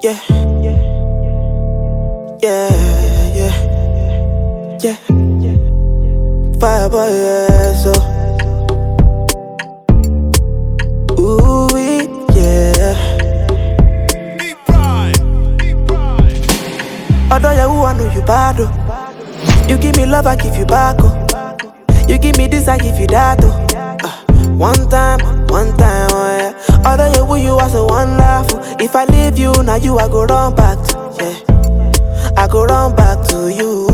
Yeah. Yeah, yeah. Yeah. Fireboy, yeah, so. Ooh, yeah. Although you I know you bad, oh. You give me love, I give you back, oh. You give me this, I give you that. Ah, one time, one time, If I leave you, now you I go run back to, yeah. I go run back to you.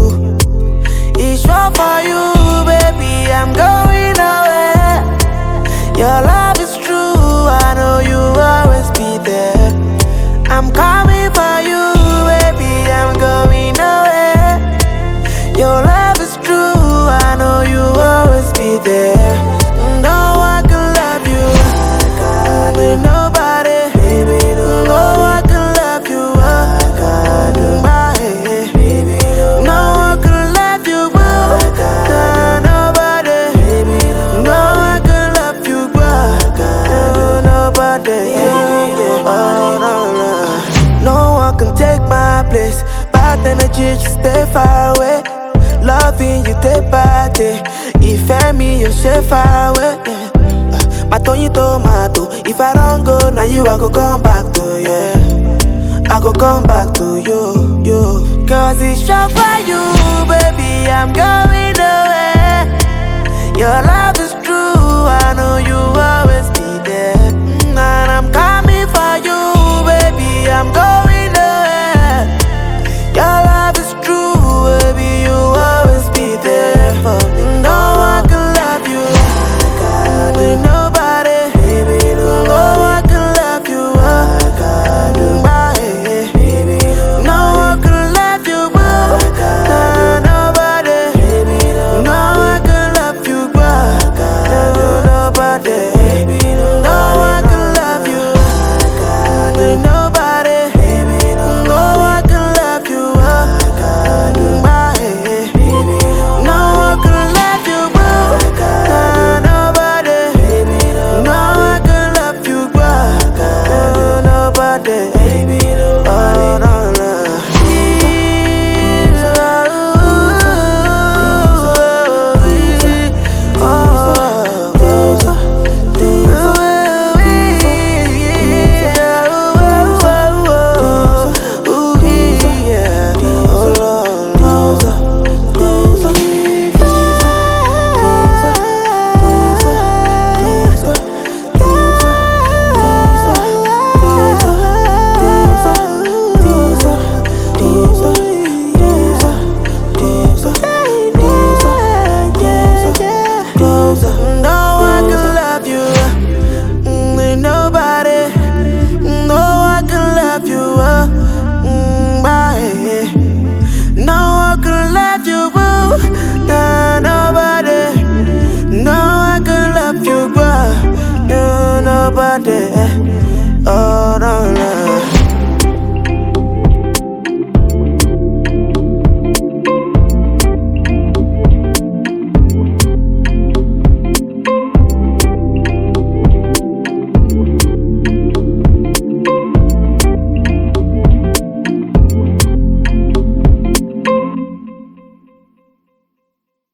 Can take my place. Bad energy, just stay far away. Loving you day by day. If I me, you stay far away. Yeah. My Tony tomato. If I don't go, now you I go come back to yeah. I go come back to you, you. Cause it's sure for you, baby. I'm going away. Your love is true. I know you